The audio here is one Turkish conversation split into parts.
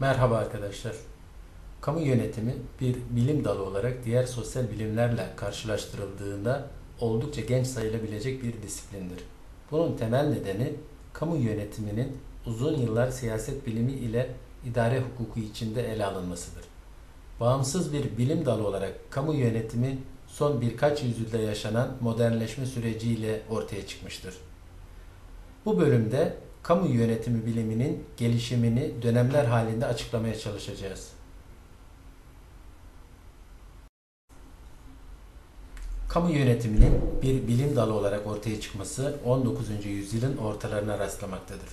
Merhaba arkadaşlar. Kamu yönetimi bir bilim dalı olarak diğer sosyal bilimlerle karşılaştırıldığında oldukça genç sayılabilecek bir disiplindir. Bunun temel nedeni kamu yönetiminin uzun yıllar siyaset bilimi ile idare hukuku içinde ele alınmasıdır. Bağımsız bir bilim dalı olarak kamu yönetimi son birkaç yüzyılda yaşanan modernleşme süreciyle ortaya çıkmıştır. Bu bölümde kamu yönetimi biliminin gelişimini dönemler halinde açıklamaya çalışacağız. Kamu yönetiminin bir bilim dalı olarak ortaya çıkması 19. yüzyılın ortalarına rastlamaktadır.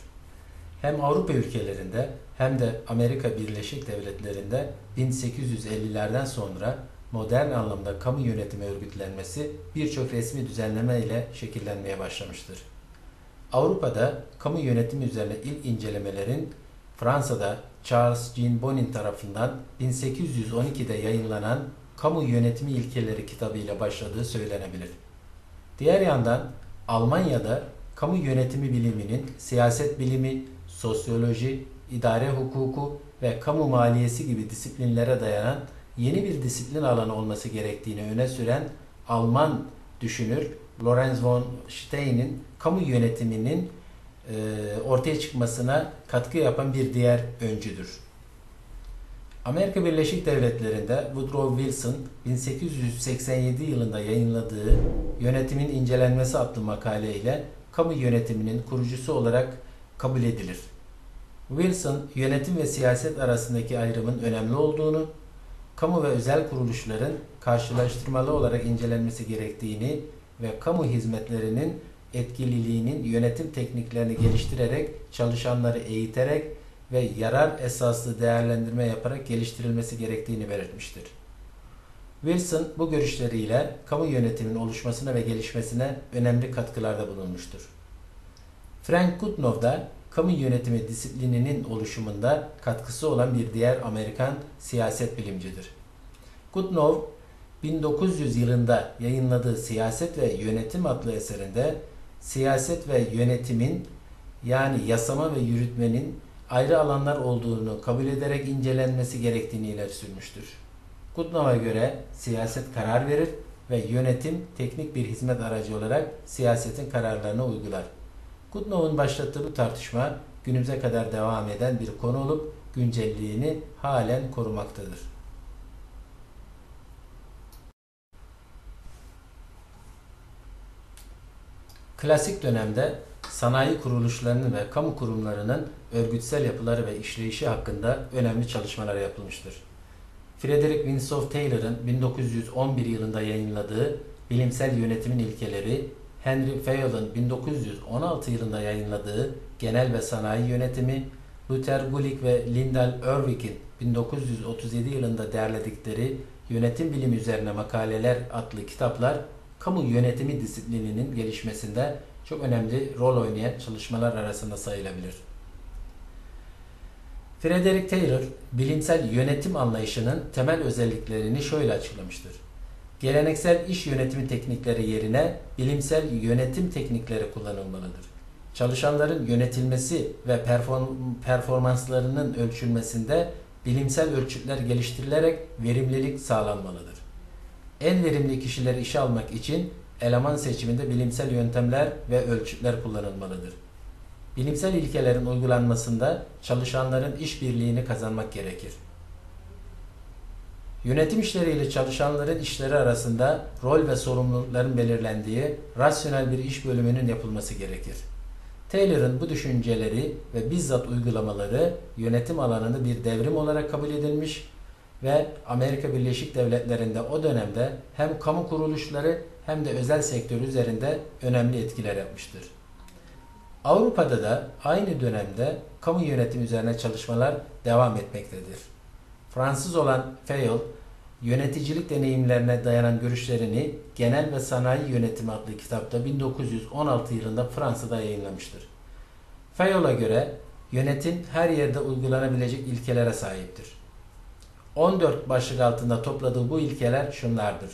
Hem Avrupa ülkelerinde hem de Amerika Birleşik Devletleri'nde 1850'lerden sonra modern anlamda kamu yönetimi örgütlenmesi birçok resmi düzenleme ile şekillenmeye başlamıştır. Avrupa'da kamu yönetimi üzerine ilk incelemelerin Fransa'da Charles Jean Bonnin tarafından 1812'de yayınlanan Kamu Yönetimi İlkeleri kitabıyla başladığı söylenebilir. Diğer yandan Almanya'da kamu yönetimi biliminin siyaset bilimi, sosyoloji, idare hukuku ve kamu maliyesi gibi disiplinlere dayanan yeni bir disiplin alanı olması gerektiğini öne süren Alman düşünür Lorenz von Stein'in kamu yönetiminin e, ortaya çıkmasına katkı yapan bir diğer öncüdür. Amerika Birleşik Devletleri'nde Woodrow Wilson 1887 yılında yayınladığı Yönetimin İncelenmesi adlı makaleyle kamu yönetiminin kurucusu olarak kabul edilir. Wilson, yönetim ve siyaset arasındaki ayrımın önemli olduğunu, kamu ve özel kuruluşların karşılaştırmalı olarak incelenmesi gerektiğini ve kamu hizmetlerinin etkililiğinin yönetim tekniklerini geliştirerek, çalışanları eğiterek ve yarar esaslı değerlendirme yaparak geliştirilmesi gerektiğini belirtmiştir. Wilson bu görüşleriyle kamu yönetiminin oluşmasına ve gelişmesine önemli katkılarda bulunmuştur. Frank Goodnow da kamu yönetimi disiplininin oluşumunda katkısı olan bir diğer Amerikan siyaset bilimcidir. Goodnow 1900 yılında yayınladığı Siyaset ve Yönetim adlı eserinde siyaset ve yönetimin yani yasama ve yürütmenin ayrı alanlar olduğunu kabul ederek incelenmesi gerektiğini ileri sürmüştür. Kutnav'a göre siyaset karar verir ve yönetim teknik bir hizmet aracı olarak siyasetin kararlarını uygular. Kutnov'un başlattığı bu tartışma günümüze kadar devam eden bir konu olup güncelliğini halen korumaktadır. Klasik dönemde sanayi kuruluşlarının ve kamu kurumlarının örgütsel yapıları ve işleyişi hakkında önemli çalışmalar yapılmıştır. Frederick Winslow Taylor'ın 1911 yılında yayınladığı Bilimsel Yönetimin İlkeleri, Henry Fayol'un 1916 yılında yayınladığı Genel ve Sanayi Yönetimi, Luther Gulick ve Lyndall Irving'in 1937 yılında derledikleri Yönetim Bilimi üzerine makaleler adlı kitaplar kamu yönetimi disiplininin gelişmesinde çok önemli rol oynayan çalışmalar arasında sayılabilir. Frederick Taylor, bilimsel yönetim anlayışının temel özelliklerini şöyle açıklamıştır. Geleneksel iş yönetimi teknikleri yerine bilimsel yönetim teknikleri kullanılmalıdır. Çalışanların yönetilmesi ve performanslarının ölçülmesinde bilimsel ölçütler geliştirilerek verimlilik sağlanmalıdır. En verimli kişileri işe almak için eleman seçiminde bilimsel yöntemler ve ölçütler kullanılmalıdır. Bilimsel ilkelerin uygulanmasında çalışanların işbirliğini kazanmak gerekir. Yönetim işleriyle çalışanların işleri arasında rol ve sorumlulukların belirlendiği rasyonel bir iş bölümünün yapılması gerekir. Taylor'ın bu düşünceleri ve bizzat uygulamaları yönetim alanında bir devrim olarak kabul edilmiş ve Amerika Birleşik Devletleri'nde o dönemde hem kamu kuruluşları hem de özel sektör üzerinde önemli etkiler yapmıştır. Avrupa'da da aynı dönemde kamu yönetimi üzerine çalışmalar devam etmektedir. Fransız olan Fayol, yöneticilik deneyimlerine dayanan görüşlerini Genel ve Sanayi Yönetimi adlı kitapta 1916 yılında Fransa'da yayınlamıştır. Fayol'a göre yönetim her yerde uygulanabilecek ilkelere sahiptir. 14 başlık altında topladığı bu ilkeler şunlardır.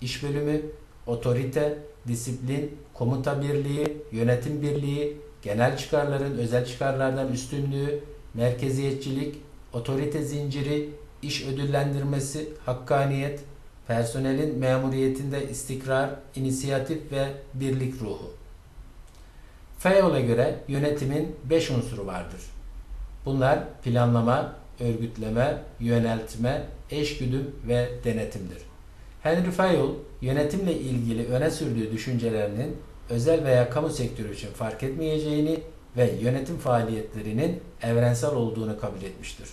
İş bölümü, otorite, disiplin, komuta birliği, yönetim birliği, genel çıkarların özel çıkarlardan üstünlüğü, merkeziyetçilik, otorite zinciri, iş ödüllendirmesi, hakkaniyet, personelin memuriyetinde istikrar, inisiyatif ve birlik ruhu. Fayol'a göre yönetimin 5 unsuru vardır. Bunlar planlama, örgütleme, yöneltme, eşgüdüm ve denetimdir. Henry Fayol, yönetimle ilgili öne sürdüğü düşüncelerinin özel veya kamu sektörü için fark etmeyeceğini ve yönetim faaliyetlerinin evrensel olduğunu kabul etmiştir.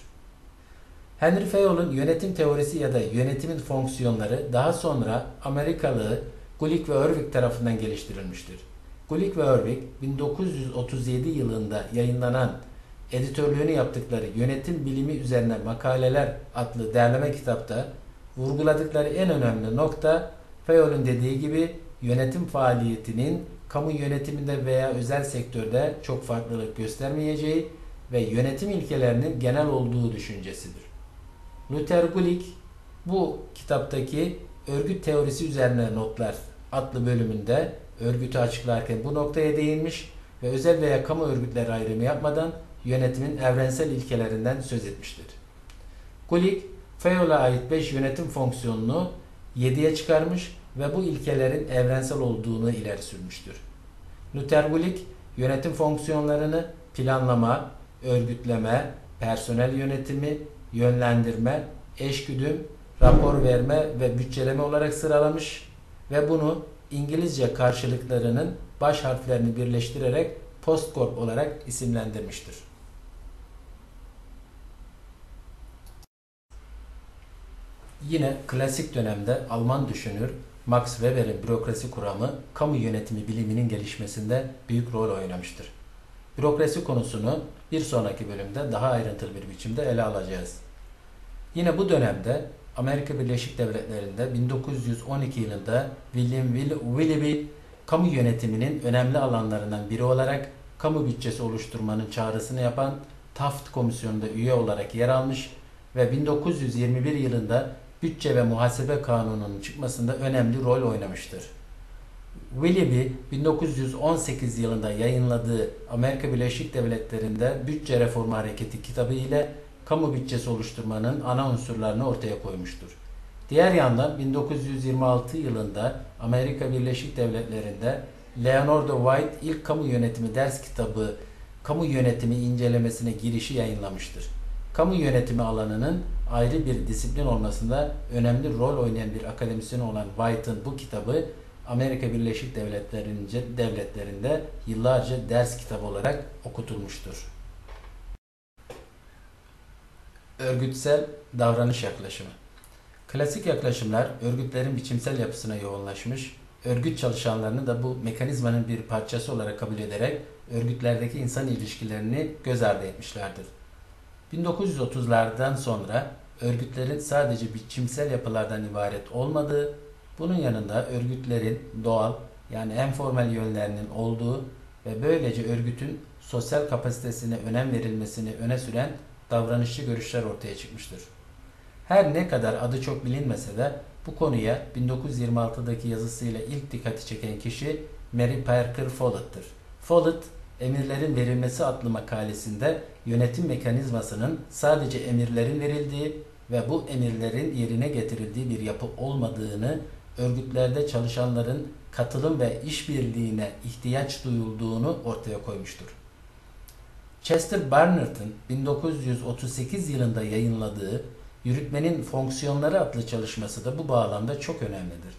Henry Fayol'un yönetim teorisi ya da yönetimin fonksiyonları daha sonra Amerikalı Gulick ve Irving tarafından geliştirilmiştir. Gulick ve Irving 1937 yılında yayınlanan editörlüğünü yaptıkları Yönetim Bilimi Üzerine Makaleler adlı derleme kitapta vurguladıkları en önemli nokta Fayol'un dediği gibi yönetim faaliyetinin kamu yönetiminde veya özel sektörde çok farklılık göstermeyeceği ve yönetim ilkelerinin genel olduğu düşüncesidir. Luther Gulick bu kitaptaki örgüt teorisi üzerine notlar adlı bölümünde örgütü açıklarken bu noktaya değinmiş ve özel veya kamu örgütleri ayrımı yapmadan yönetimin evrensel ilkelerinden söz etmiştir. Gulick, Fayol'a ait 5 yönetim fonksiyonunu 7'ye çıkarmış ve bu ilkelerin evrensel olduğunu ileri sürmüştür. Luther Gulick, yönetim fonksiyonlarını planlama, örgütleme, personel yönetimi, yönlendirme, eşgüdüm, rapor verme ve bütçeleme olarak sıralamış ve bunu İngilizce karşılıklarının baş harflerini birleştirerek Postcorp olarak isimlendirmiştir. Yine klasik dönemde Alman düşünür Max Weber'in bürokrasi kuramı kamu yönetimi biliminin gelişmesinde büyük rol oynamıştır. Bürokrasi konusunu bir sonraki bölümde daha ayrıntılı bir biçimde ele alacağız. Yine bu dönemde Amerika Birleşik Devletleri'nde 1912 yılında William Willoughby kamu yönetiminin önemli alanlarından biri olarak kamu bütçesi oluşturmanın çağrısını yapan Taft Komisyonu'nda üye olarak yer almış ve 1921 yılında Bütçe ve Muhasebe Kanunu'nun çıkmasında önemli rol oynamıştır. Willoughby 1918 yılında yayınladığı Amerika Birleşik Devletleri'nde Bütçe Reformu Hareketi kitabı ile kamu bütçesi oluşturmanın ana unsurlarını ortaya koymuştur. Diğer yandan 1926 yılında Amerika Birleşik Devletleri'nde Leonardo White ilk kamu yönetimi ders kitabı Kamu Yönetimi incelemesine girişi yayınlamıştır. Kamu yönetimi alanının ayrı bir disiplin olmasında önemli rol oynayan bir akademisyen olan White'ın bu kitabı Amerika Birleşik Devletleri'nce devletlerinde yıllarca ders kitabı olarak okutulmuştur. Örgütsel davranış yaklaşımı Klasik yaklaşımlar örgütlerin biçimsel yapısına yoğunlaşmış, örgüt çalışanlarını da bu mekanizmanın bir parçası olarak kabul ederek örgütlerdeki insan ilişkilerini göz ardı etmişlerdir. 1930'lardan sonra örgütlerin sadece biçimsel yapılardan ibaret olmadığı, bunun yanında örgütlerin doğal yani en formal yönlerinin olduğu ve böylece örgütün sosyal kapasitesine önem verilmesini öne süren davranışçı görüşler ortaya çıkmıştır. Her ne kadar adı çok bilinmese de bu konuya 1926'daki yazısıyla ilk dikkati çeken kişi Mary Parker Follett'tır. Follett, Emirlerin Verilmesi adlı makalesinde yönetim mekanizmasının sadece emirlerin verildiği ve bu emirlerin yerine getirildiği bir yapı olmadığını, örgütlerde çalışanların katılım ve işbirliğine ihtiyaç duyulduğunu ortaya koymuştur. Chester Barnard'ın 1938 yılında yayınladığı Yürütmenin Fonksiyonları adlı çalışması da bu bağlamda çok önemlidir.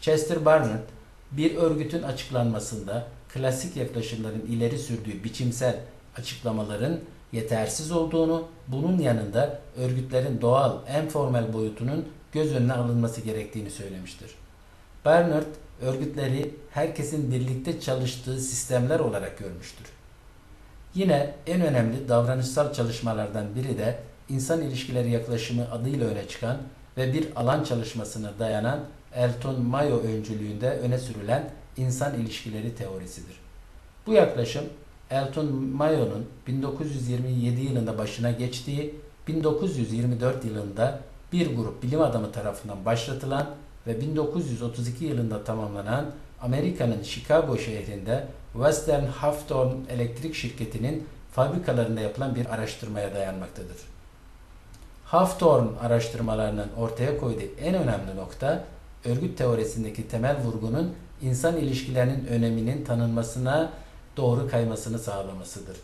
Chester Barnard, bir örgütün açıklanmasında klasik yaklaşımların ileri sürdüğü biçimsel açıklamaların yetersiz olduğunu, bunun yanında örgütlerin doğal, en formal boyutunun göz önüne alınması gerektiğini söylemiştir. Barnard, örgütleri herkesin birlikte çalıştığı sistemler olarak görmüştür. Yine en önemli davranışsal çalışmalardan biri de insan ilişkileri yaklaşımı adıyla öne çıkan ve bir alan çalışmasına dayanan Elton Mayo öncülüğünde öne sürülen insan ilişkileri teorisidir. Bu yaklaşım Elton Mayo'nun 1927 yılında başına geçtiği 1924 yılında bir grup bilim adamı tarafından başlatılan ve 1932 yılında tamamlanan Amerika'nın Chicago şehrinde Western Hawthorne Elektrik Şirketi'nin fabrikalarında yapılan bir araştırmaya dayanmaktadır. Hawthorne araştırmalarının ortaya koyduğu en önemli nokta örgüt teorisindeki temel vurgunun insan ilişkilerinin öneminin tanınmasına doğru kaymasını sağlamasıdır.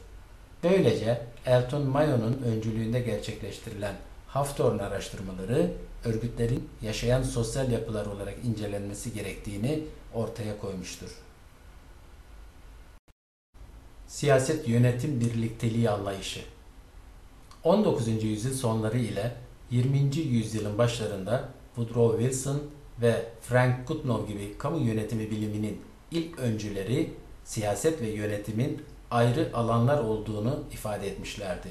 Böylece Elton Mayon'un öncülüğünde gerçekleştirilen Hawthorne araştırmaları örgütlerin yaşayan sosyal yapılar olarak incelenmesi gerektiğini ortaya koymuştur. Siyaset yönetim birlikteliği anlayışı 19. yüzyıl sonları ile 20. yüzyılın başlarında Woodrow Wilson ve Frank Goodenough gibi kamu yönetimi biliminin ilk öncüleri siyaset ve yönetimin ayrı alanlar olduğunu ifade etmişlerdi.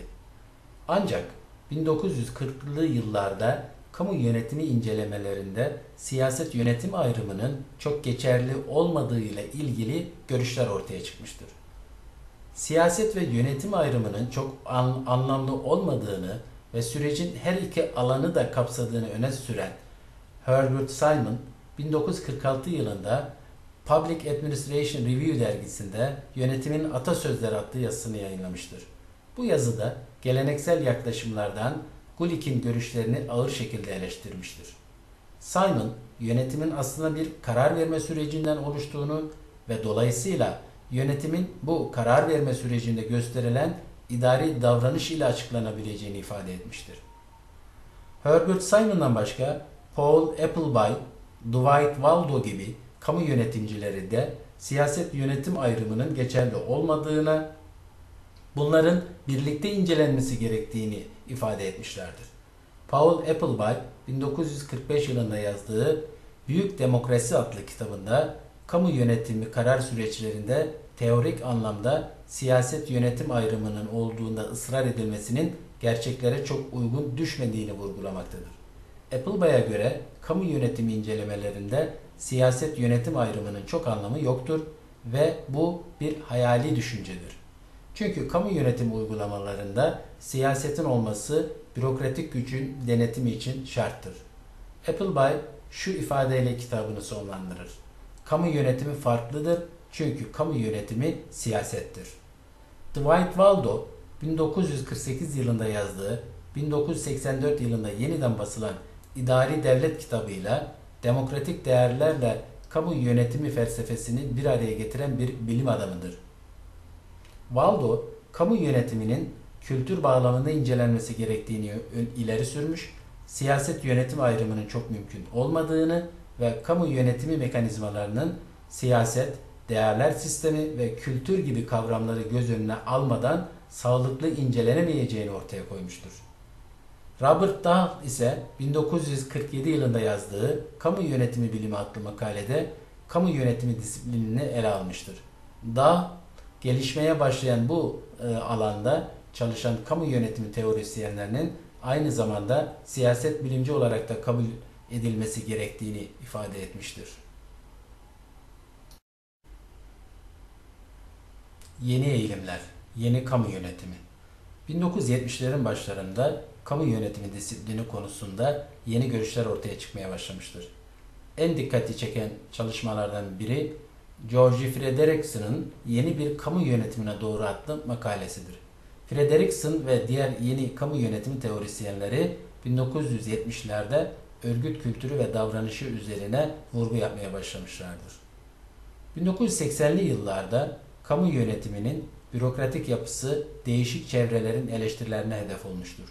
Ancak 1940'lı yıllarda kamu yönetimi incelemelerinde siyaset yönetim ayrımının çok geçerli olmadığı ile ilgili görüşler ortaya çıkmıştır. Siyaset ve yönetim ayrımının çok an, anlamlı olmadığını ve sürecin her iki alanı da kapsadığını öne süren Herbert Simon 1946 yılında Public Administration Review dergisinde Yönetimin Atasözleri adlı yazısını yayınlamıştır. Bu yazıda geleneksel yaklaşımlardan Gulick'in görüşlerini ağır şekilde eleştirmiştir. Simon, yönetimin aslında bir karar verme sürecinden oluştuğunu ve dolayısıyla yönetimin bu karar verme sürecinde gösterilen idari davranış ile açıklanabileceğini ifade etmiştir. Herbert Simon'dan başka Paul Appleby, Dwight Waldo gibi kamu yönetimcileri de siyaset yönetim ayrımının geçerli olmadığına, bunların birlikte incelenmesi gerektiğini ifade etmişlerdir. Paul Appleby 1945 yılında yazdığı Büyük Demokrasi adlı kitabında kamu yönetimi karar süreçlerinde teorik anlamda siyaset yönetim ayrımının olduğunda ısrar edilmesinin gerçeklere çok uygun düşmediğini vurgulamaktadır. Appleby'a göre kamu yönetimi incelemelerinde siyaset yönetim ayrımının çok anlamı yoktur ve bu bir hayali düşüncedir. Çünkü kamu yönetim uygulamalarında siyasetin olması bürokratik gücün denetimi için şarttır. Appleby şu ifadeyle kitabını sonlandırır. Kamu yönetimi farklıdır çünkü kamu yönetimi siyasettir. Dwight Waldo 1948 yılında yazdığı 1984 yılında yeniden basılan İdari Devlet kitabıyla demokratik değerlerle kamu yönetimi felsefesini bir araya getiren bir bilim adamıdır. Waldo, kamu yönetiminin kültür bağlamında incelenmesi gerektiğini ileri sürmüş, siyaset yönetim ayrımının çok mümkün olmadığını ve kamu yönetimi mekanizmalarının siyaset, değerler sistemi ve kültür gibi kavramları göz önüne almadan sağlıklı incelenemeyeceğini ortaya koymuştur. Robert Dahl ise 1947 yılında yazdığı Kamu Yönetimi Bilimi adlı makalede kamu yönetimi disiplinini ele almıştır. Dahl, gelişmeye başlayan bu e, alanda çalışan kamu yönetimi teorisyenlerinin aynı zamanda siyaset bilimci olarak da kabul edilmesi gerektiğini ifade etmiştir. Yeni eğilimler, yeni kamu yönetimi. 1970'lerin başlarında kamu yönetimi disiplini konusunda yeni görüşler ortaya çıkmaya başlamıştır. En dikkati çeken çalışmalardan biri George Frederickson'ın Yeni Bir Kamu Yönetimine Doğru adlı makalesidir. Frederickson ve diğer yeni kamu yönetimi teorisyenleri 1970'lerde örgüt kültürü ve davranışı üzerine vurgu yapmaya başlamışlardır. 1980'li yıllarda kamu yönetiminin bürokratik yapısı değişik çevrelerin eleştirilerine hedef olmuştur.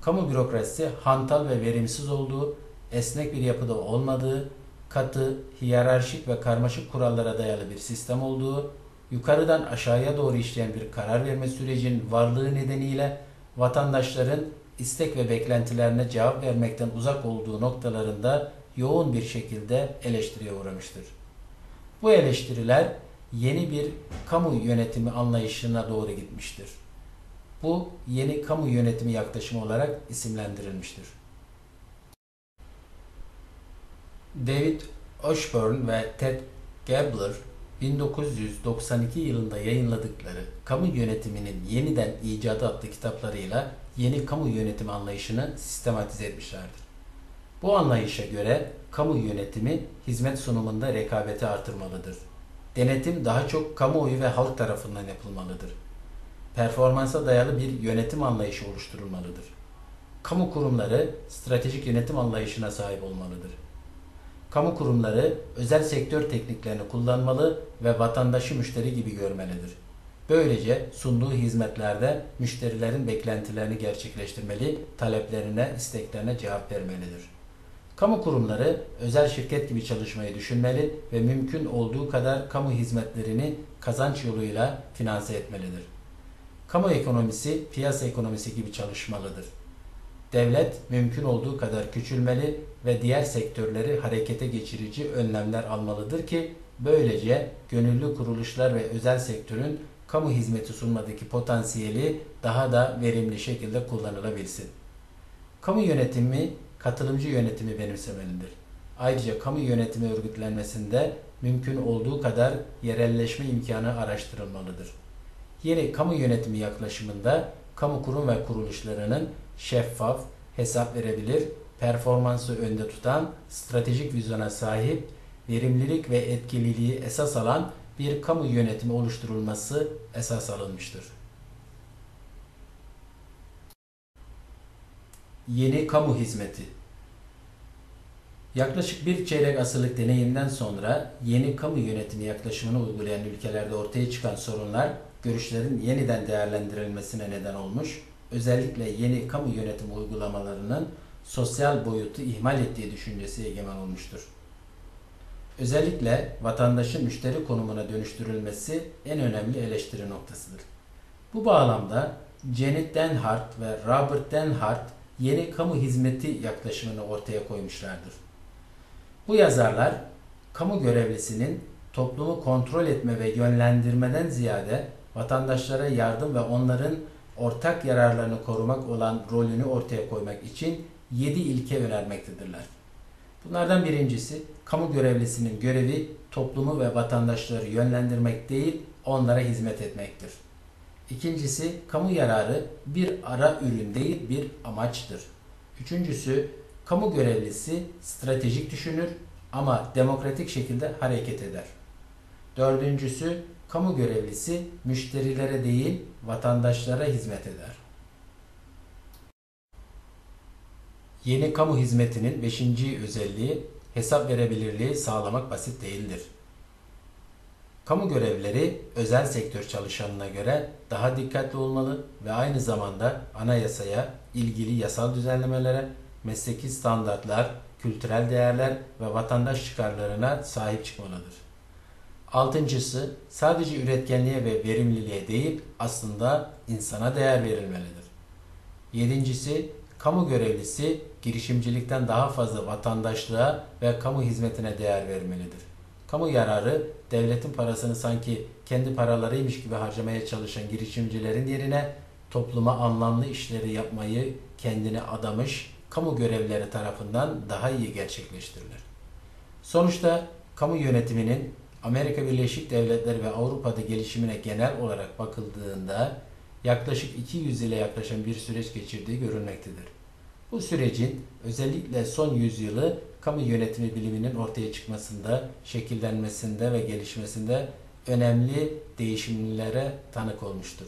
Kamu bürokrasisi hantal ve verimsiz olduğu, esnek bir yapıda olmadığı, katı, hiyerarşik ve karmaşık kurallara dayalı bir sistem olduğu, yukarıdan aşağıya doğru işleyen bir karar verme sürecinin varlığı nedeniyle vatandaşların istek ve beklentilerine cevap vermekten uzak olduğu noktalarında yoğun bir şekilde eleştiriye uğramıştır. Bu eleştiriler yeni bir kamu yönetimi anlayışına doğru gitmiştir. Bu yeni kamu yönetimi yaklaşımı olarak isimlendirilmiştir. David Osborne ve Ted Gabler 1992 yılında yayınladıkları Kamu Yönetiminin Yeniden İcadı adlı kitaplarıyla yeni kamu yönetimi anlayışını sistematize etmişlerdir. Bu anlayışa göre kamu yönetimi hizmet sunumunda rekabeti artırmalıdır. Denetim daha çok kamuoyu ve halk tarafından yapılmalıdır. Performansa dayalı bir yönetim anlayışı oluşturulmalıdır. kamu kurumları stratejik yönetim anlayışına sahip olmalıdır. Kamu kurumları özel sektör tekniklerini kullanmalı ve vatandaşı müşteri gibi görmelidir. Böylece sunduğu hizmetlerde müşterilerin beklentilerini gerçekleştirmeli, taleplerine, isteklerine cevap vermelidir. Kamu kurumları özel şirket gibi çalışmayı düşünmeli ve mümkün olduğu kadar kamu hizmetlerini kazanç yoluyla finanse etmelidir. Kamu ekonomisi piyasa ekonomisi gibi çalışmalıdır. Devlet mümkün olduğu kadar küçülmeli ve diğer sektörleri harekete geçirici önlemler almalıdır ki böylece gönüllü kuruluşlar ve özel sektörün kamu hizmeti sunmadaki potansiyeli daha da verimli şekilde kullanılabilsin. Kamu yönetimi katılımcı yönetimi benimsemelidir. Ayrıca kamu yönetimi örgütlenmesinde mümkün olduğu kadar yerelleşme imkanı araştırılmalıdır. Yeni kamu yönetimi yaklaşımında kamu kurum ve kuruluşlarının şeffaf, hesap verebilir, performansı önde tutan, stratejik vizyona sahip, verimlilik ve etkililiği esas alan bir kamu yönetimi oluşturulması esas alınmıştır. Yeni kamu hizmeti Yaklaşık bir çeyrek asırlık deneyimden sonra yeni kamu yönetimi yaklaşımını uygulayan ülkelerde ortaya çıkan sorunlar görüşlerin yeniden değerlendirilmesine neden olmuş, özellikle yeni kamu yönetimi uygulamalarının sosyal boyutu ihmal ettiği düşüncesi egemen olmuştur. Özellikle vatandaşın müşteri konumuna dönüştürülmesi en önemli eleştiri noktasıdır. Bu bağlamda Janet Denhart ve Robert Denhart yeni kamu hizmeti yaklaşımını ortaya koymuşlardır. Bu yazarlar kamu görevlisinin toplumu kontrol etme ve yönlendirmeden ziyade vatandaşlara yardım ve onların ortak yararlarını korumak olan rolünü ortaya koymak için 7 ilke önermektedirler. Bunlardan birincisi kamu görevlisinin görevi toplumu ve vatandaşları yönlendirmek değil, onlara hizmet etmektir. İkincisi kamu yararı bir ara ürün değil bir amaçtır. Üçüncüsü kamu görevlisi stratejik düşünür ama demokratik şekilde hareket eder. Dördüncüsü kamu görevlisi müşterilere değil vatandaşlara hizmet eder. Yeni kamu hizmetinin beşinci özelliği hesap verebilirliği sağlamak basit değildir. Kamu görevlileri özel sektör çalışanına göre daha dikkatli olmalı ve aynı zamanda anayasaya, ilgili yasal düzenlemelere, mesleki standartlar, kültürel değerler ve vatandaş çıkarlarına sahip çıkmalıdır. Altıncısı sadece üretkenliğe ve verimliliğe değil aslında insana değer verilmelidir. Yedincisi kamu görevlisi girişimcilikten daha fazla vatandaşlığa ve kamu hizmetine değer vermelidir. Kamu yararı devletin parasını sanki kendi paralarıymış gibi harcamaya çalışan girişimcilerin yerine topluma anlamlı işleri yapmayı kendine adamış kamu görevlileri tarafından daha iyi gerçekleştirilir. Sonuçta kamu yönetiminin Amerika Birleşik Devletleri ve Avrupa'da gelişimine genel olarak bakıldığında yaklaşık 200 ile yaklaşan bir süreç geçirdiği görülmektedir. Bu sürecin özellikle son yüzyılı kamu yönetimi biliminin ortaya çıkmasında, şekillenmesinde ve gelişmesinde önemli değişimlere tanık olmuştur.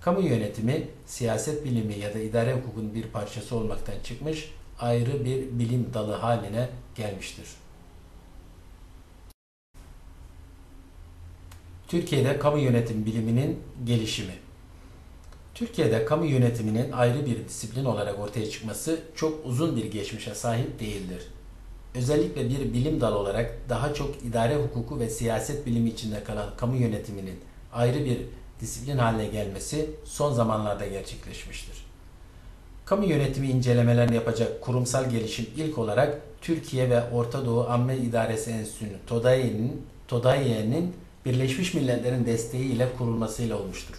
Kamu yönetimi siyaset bilimi ya da idare hukukun bir parçası olmaktan çıkmış, ayrı bir bilim dalı haline gelmiştir. Türkiye'de kamu yönetim biliminin gelişimi Türkiye'de kamu yönetiminin ayrı bir disiplin olarak ortaya çıkması çok uzun bir geçmişe sahip değildir. Özellikle bir bilim dalı olarak daha çok idare hukuku ve siyaset bilimi içinde kalan kamu yönetiminin ayrı bir disiplin haline gelmesi son zamanlarda gerçekleşmiştir. Kamu yönetimi incelemelerini yapacak kurumsal gelişim ilk olarak Türkiye ve Orta Doğu Amme İdaresi Enstitüsü TODAİ'nin TODAİ'nin Birleşmiş Milletler'in desteğiyle kurulmasıyla olmuştur.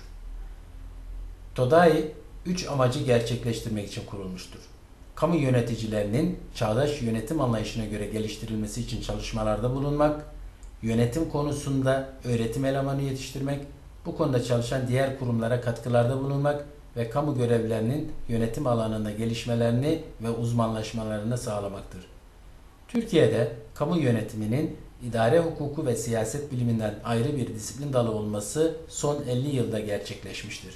TODAİ üç amacı gerçekleştirmek için kurulmuştur. Kamu yöneticilerinin çağdaş yönetim anlayışına göre geliştirilmesi için çalışmalarda bulunmak, yönetim konusunda öğretim elemanı yetiştirmek, bu konuda çalışan diğer kurumlara katkılarda bulunmak ve kamu görevlerinin yönetim alanında gelişmelerini ve uzmanlaşmalarını sağlamaktır. Türkiye'de kamu yönetiminin idare hukuku ve siyaset biliminden ayrı bir disiplin dalı olması son 50 yılda gerçekleşmiştir.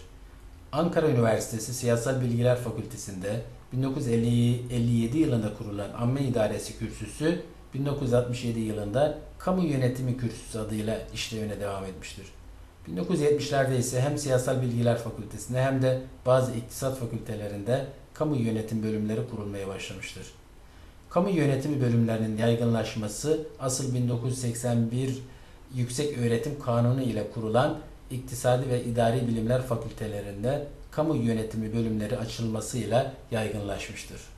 Ankara Üniversitesi Siyasal Bilgiler Fakültesi'nde 1957 yılında kurulan Amme İdaresi Kürsüsü 1967 yılında Kamu Yönetimi Kürsüsü adıyla işlevine devam etmiştir. 1970'lerde ise hem Siyasal Bilgiler Fakültesi'nde hem de bazı iktisat fakültelerinde kamu yönetim bölümleri kurulmaya başlamıştır. Kamu yönetimi bölümlerinin yaygınlaşması asıl 1981 Yüksek Öğretim Kanunu ile kurulan İktisadi ve İdari Bilimler Fakültelerinde kamu yönetimi bölümleri açılmasıyla yaygınlaşmıştır.